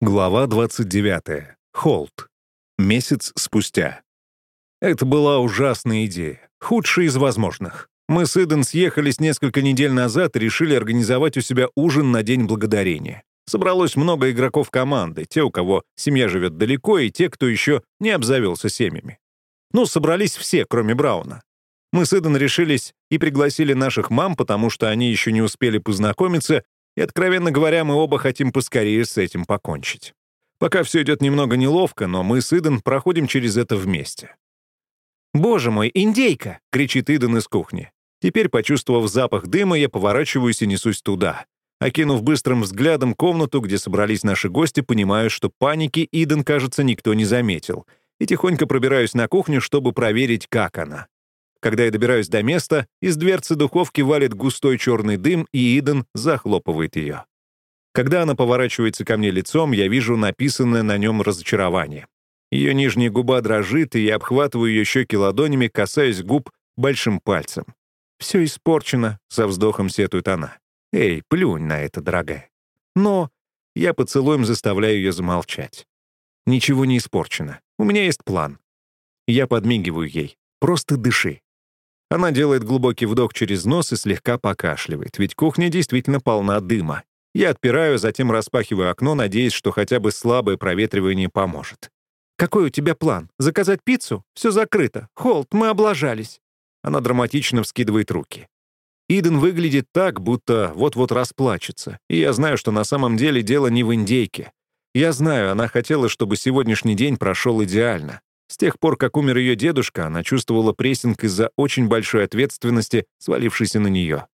Глава 29. Холт. Месяц спустя. Это была ужасная идея, худшая из возможных. Мы с Иден съехались несколько недель назад и решили организовать у себя ужин на День Благодарения. Собралось много игроков команды, те, у кого семья живет далеко, и те, кто еще не обзавелся семьями. Ну, собрались все, кроме Брауна. Мы с Иден решились и пригласили наших мам, потому что они еще не успели познакомиться, и, откровенно говоря, мы оба хотим поскорее с этим покончить. Пока все идет немного неловко, но мы с Иден проходим через это вместе. «Боже мой, индейка!» — кричит Иден из кухни. Теперь, почувствовав запах дыма, я поворачиваюсь и несусь туда. Окинув быстрым взглядом комнату, где собрались наши гости, понимаю, что паники Иден, кажется, никто не заметил, и тихонько пробираюсь на кухню, чтобы проверить, как она. Когда я добираюсь до места, из дверцы духовки валит густой черный дым, и Иден захлопывает ее. Когда она поворачивается ко мне лицом, я вижу написанное на нем разочарование. Ее нижняя губа дрожит, и я обхватываю ее щеки ладонями, касаясь губ большим пальцем. «Все испорчено», — со вздохом сетует она. «Эй, плюнь на это, дорогая». Но я поцелуем заставляю ее замолчать. Ничего не испорчено. У меня есть план. Я подмигиваю ей. Просто дыши. Она делает глубокий вдох через нос и слегка покашливает, ведь кухня действительно полна дыма. Я отпираю, затем распахиваю окно, надеясь, что хотя бы слабое проветривание поможет. «Какой у тебя план? Заказать пиццу? Все закрыто. Холт, мы облажались». Она драматично вскидывает руки. Иден выглядит так, будто вот-вот расплачется. И я знаю, что на самом деле дело не в индейке. Я знаю, она хотела, чтобы сегодняшний день прошел идеально. С тех пор, как умер ее дедушка, она чувствовала прессинг из-за очень большой ответственности, свалившейся на нее.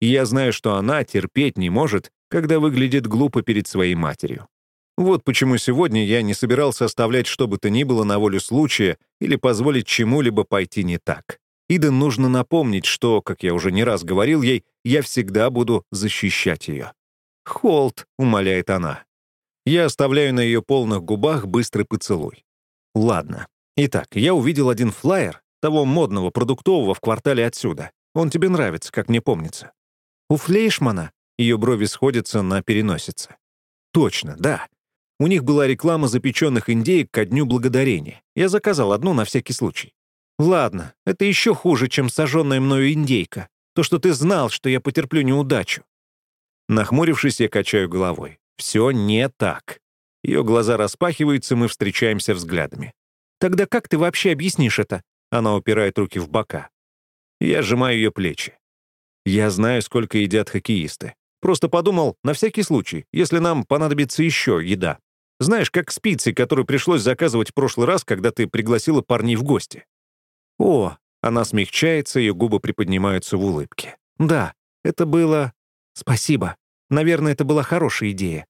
И я знаю, что она терпеть не может, когда выглядит глупо перед своей матерью. Вот почему сегодня я не собирался оставлять что бы то ни было на волю случая или позволить чему-либо пойти не так. Иден нужно напомнить, что, как я уже не раз говорил ей, я всегда буду защищать ее. «Холт», — умоляет она. Я оставляю на ее полных губах быстрый поцелуй. Ладно, Итак, я увидел один флаер, того модного продуктового в квартале отсюда. Он тебе нравится, как мне помнится. У Флейшмана ее брови сходятся на переносице. Точно, да. У них была реклама запеченных индеек ко Дню Благодарения. Я заказал одну на всякий случай. Ладно, это еще хуже, чем сожженная мною индейка. То, что ты знал, что я потерплю неудачу. Нахмурившись, я качаю головой. Все не так. Ее глаза распахиваются, мы встречаемся взглядами. Тогда как ты вообще объяснишь это?» Она упирает руки в бока. Я сжимаю ее плечи. Я знаю, сколько едят хоккеисты. Просто подумал, на всякий случай, если нам понадобится еще еда. Знаешь, как с пиццей, которую пришлось заказывать в прошлый раз, когда ты пригласила парней в гости. О, она смягчается, ее губы приподнимаются в улыбке. Да, это было... Спасибо. Наверное, это была хорошая идея.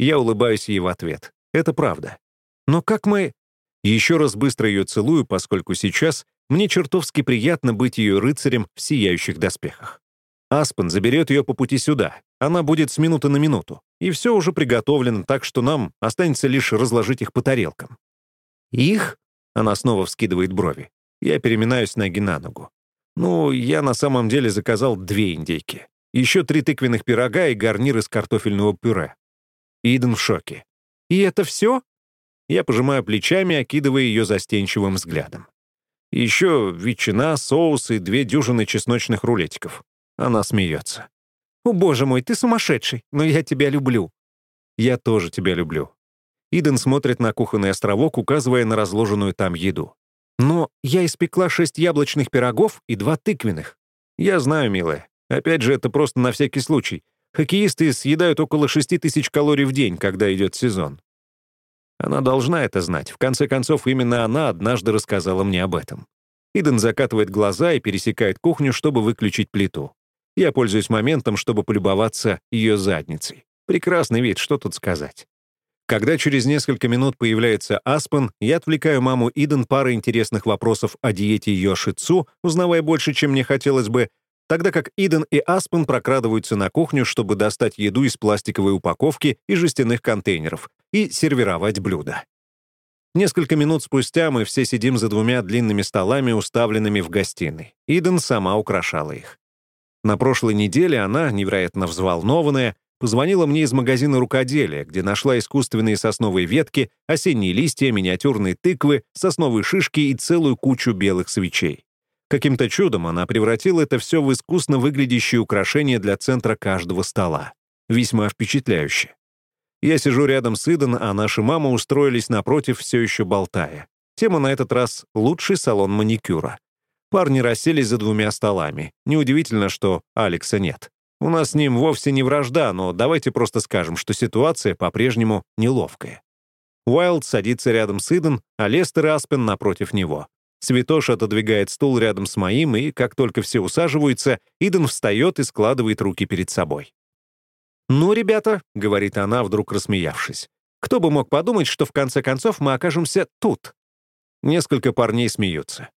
Я улыбаюсь ей в ответ. Это правда. Но как мы... Еще раз быстро ее целую, поскольку сейчас мне чертовски приятно быть ее рыцарем в сияющих доспехах. Аспен заберет ее по пути сюда. Она будет с минуты на минуту. И все уже приготовлено, так что нам останется лишь разложить их по тарелкам. «Их?» — она снова вскидывает брови. Я переминаюсь ноги на ногу. Ну, я на самом деле заказал две индейки. Еще три тыквенных пирога и гарнир из картофельного пюре. Иден в шоке. «И это все?» Я пожимаю плечами, окидывая ее застенчивым взглядом. Еще ветчина, соус и две дюжины чесночных рулетиков. Она смеется. «О, боже мой, ты сумасшедший, но я тебя люблю». «Я тоже тебя люблю». Иден смотрит на кухонный островок, указывая на разложенную там еду. «Но я испекла шесть яблочных пирогов и два тыквенных». «Я знаю, милая. Опять же, это просто на всякий случай. Хоккеисты съедают около шести тысяч калорий в день, когда идет сезон. Она должна это знать. В конце концов, именно она однажды рассказала мне об этом. Иден закатывает глаза и пересекает кухню, чтобы выключить плиту. Я пользуюсь моментом, чтобы полюбоваться ее задницей. Прекрасный вид, что тут сказать. Когда через несколько минут появляется Аспен, я отвлекаю маму Иден парой интересных вопросов о диете ее шицу, узнавая больше, чем мне хотелось бы, тогда как Иден и Аспен прокрадываются на кухню, чтобы достать еду из пластиковой упаковки и жестяных контейнеров, и сервировать блюда. Несколько минут спустя мы все сидим за двумя длинными столами, уставленными в гостиной. Иден сама украшала их. На прошлой неделе она, невероятно взволнованная, позвонила мне из магазина рукоделия, где нашла искусственные сосновые ветки, осенние листья, миниатюрные тыквы, сосновые шишки и целую кучу белых свечей. Каким-то чудом она превратила это все в искусно выглядящее украшение для центра каждого стола. Весьма впечатляюще. Я сижу рядом с Иден, а наши мамы устроились напротив, все еще болтая. Тема на этот раз — лучший салон маникюра. Парни расселись за двумя столами. Неудивительно, что Алекса нет. У нас с ним вовсе не вражда, но давайте просто скажем, что ситуация по-прежнему неловкая. Уайлд садится рядом с Иден, а Лестер и Аспен напротив него. Святош отодвигает стул рядом с моим, и, как только все усаживаются, Иден встает и складывает руки перед собой. «Ну, ребята», — говорит она, вдруг рассмеявшись, «кто бы мог подумать, что в конце концов мы окажемся тут?» Несколько парней смеются.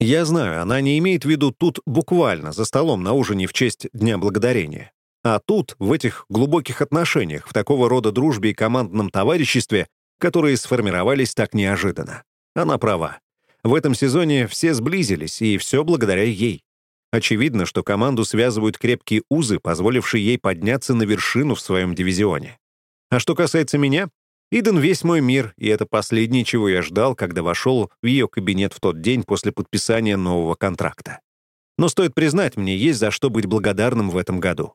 Я знаю, она не имеет в виду тут буквально, за столом на ужине в честь Дня Благодарения. А тут, в этих глубоких отношениях, в такого рода дружбе и командном товариществе, которые сформировались так неожиданно. Она права. В этом сезоне все сблизились, и все благодаря ей. Очевидно, что команду связывают крепкие узы, позволившие ей подняться на вершину в своем дивизионе. А что касается меня, Иден весь мой мир, и это последнее, чего я ждал, когда вошел в ее кабинет в тот день после подписания нового контракта. Но стоит признать, мне есть за что быть благодарным в этом году.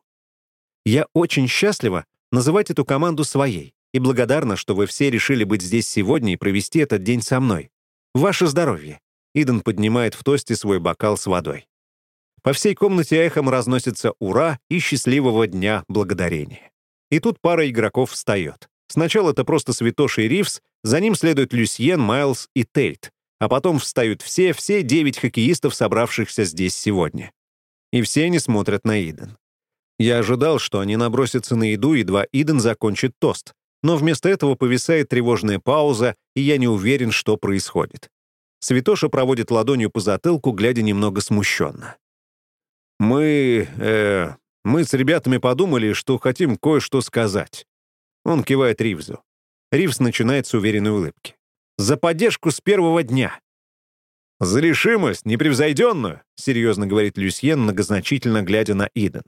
Я очень счастлива называть эту команду своей и благодарна, что вы все решили быть здесь сегодня и провести этот день со мной. Ваше здоровье. Иден поднимает в тосте свой бокал с водой. По всей комнате эхом разносится «Ура!» и «Счастливого дня благодарения». И тут пара игроков встает. Сначала это просто Святош и Ривз, за ним следуют Люсьен, Майлз и Тейт, а потом встают все, все девять хоккеистов, собравшихся здесь сегодня. И все они смотрят на Иден. Я ожидал, что они набросятся на еду, едва Иден закончит тост, но вместо этого повисает тревожная пауза, и я не уверен, что происходит. Святоша проводит ладонью по затылку, глядя немного смущенно. «Мы... э... мы с ребятами подумали, что хотим кое-что сказать. Он кивает Ривзу. Ривз начинает с уверенной улыбки. «За поддержку с первого дня!» «За решимость, непревзойденную!» — серьезно говорит Люсьен, многозначительно глядя на Иден.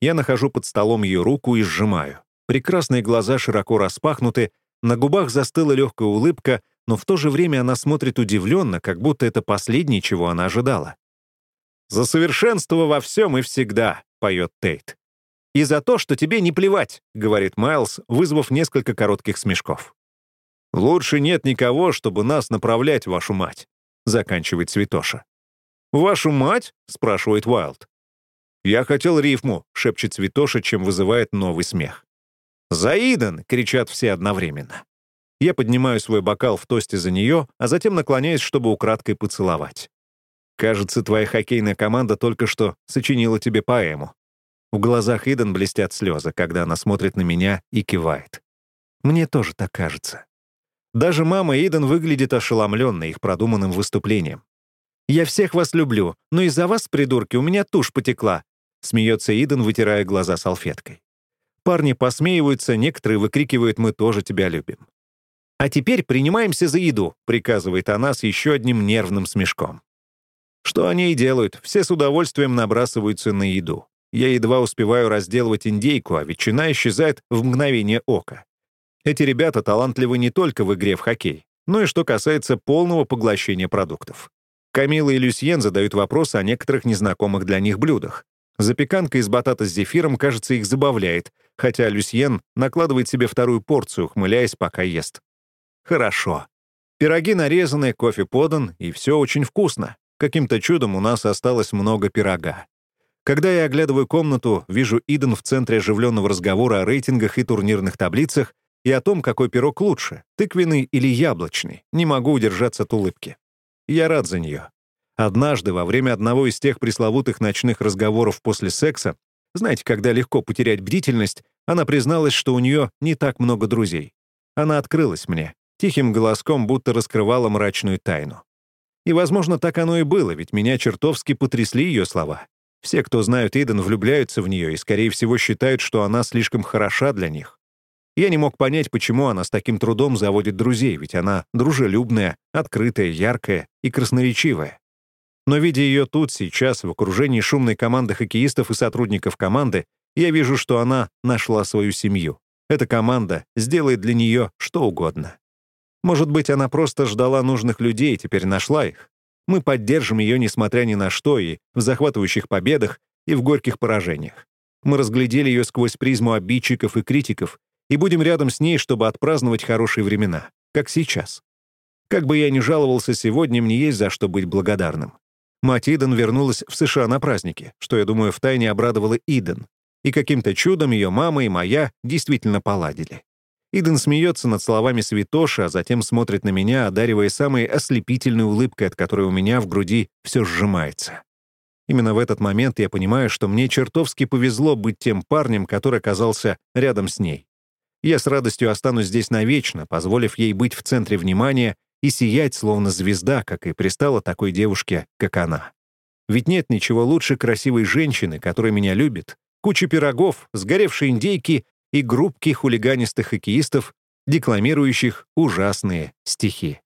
Я нахожу под столом ее руку и сжимаю. Прекрасные глаза широко распахнуты, на губах застыла легкая улыбка, но в то же время она смотрит удивленно, как будто это последнее, чего она ожидала. «За совершенство во всем и всегда», — поет Тейт. «И за то, что тебе не плевать», — говорит Майлз, вызвав несколько коротких смешков. «Лучше нет никого, чтобы нас направлять, вашу мать», — заканчивает Святоша. «Вашу мать?» — спрашивает Уайлд. «Я хотел рифму», — шепчет Святоша, чем вызывает новый смех. «Заидан!» — кричат все одновременно. Я поднимаю свой бокал в тосте за нее, а затем наклоняюсь, чтобы украдкой поцеловать. «Кажется, твоя хоккейная команда только что сочинила тебе поэму», в глазах Иден блестят слезы, когда она смотрит на меня и кивает. Мне тоже так кажется. Даже мама Иден выглядит ошеломленной их продуманным выступлением. «Я всех вас люблю, но из-за вас, придурки, у меня тушь потекла», смеется Иден, вытирая глаза салфеткой. Парни посмеиваются, некоторые выкрикивают «Мы тоже тебя любим». «А теперь принимаемся за еду», приказывает она с еще одним нервным смешком. Что они и делают, все с удовольствием набрасываются на еду. Я едва успеваю разделывать индейку, а ветчина исчезает в мгновение ока. Эти ребята талантливы не только в игре в хоккей, но и что касается полного поглощения продуктов. Камила и Люсьен задают вопросы о некоторых незнакомых для них блюдах. Запеканка из батата с зефиром, кажется, их забавляет, хотя Люсьен накладывает себе вторую порцию, ухмыляясь, пока ест. Хорошо. Пироги нарезаны, кофе подан, и все очень вкусно. Каким-то чудом у нас осталось много пирога. Когда я оглядываю комнату, вижу Иден в центре оживленного разговора о рейтингах и турнирных таблицах и о том, какой пирог лучше, тыквенный или яблочный. Не могу удержаться от улыбки. Я рад за нее. Однажды, во время одного из тех пресловутых ночных разговоров после секса, знаете, когда легко потерять бдительность, она призналась, что у нее не так много друзей. Она открылась мне, тихим голоском будто раскрывала мрачную тайну. И, возможно, так оно и было, ведь меня чертовски потрясли ее слова. Все, кто знают Иден, влюбляются в нее и, скорее всего, считают, что она слишком хороша для них. Я не мог понять, почему она с таким трудом заводит друзей, ведь она дружелюбная, открытая, яркая и красноречивая. Но видя ее тут, сейчас, в окружении шумной команды хоккеистов и сотрудников команды, Я вижу, что она нашла свою семью. Эта команда сделает для нее что угодно. Может быть, она просто ждала нужных людей и теперь нашла их. Мы поддержим ее, несмотря ни на что, и в захватывающих победах, и в горьких поражениях. Мы разглядели ее сквозь призму обидчиков и критиков и будем рядом с ней, чтобы отпраздновать хорошие времена, как сейчас. Как бы я ни жаловался сегодня, мне есть за что быть благодарным. Мать Иден вернулась в США на праздники, что, я думаю, втайне обрадовало Иден. И каким-то чудом ее мама и моя действительно поладили. Иден смеется над словами святоши, а затем смотрит на меня, одаривая самой ослепительной улыбкой, от которой у меня в груди все сжимается. Именно в этот момент я понимаю, что мне чертовски повезло быть тем парнем, который оказался рядом с ней. Я с радостью останусь здесь навечно, позволив ей быть в центре внимания и сиять, словно звезда, как и пристала такой девушке, как она. Ведь нет ничего лучше красивой женщины, которая меня любит, кучи пирогов, сгоревшие индейки и группки хулиганистых хоккеистов, декламирующих ужасные стихи.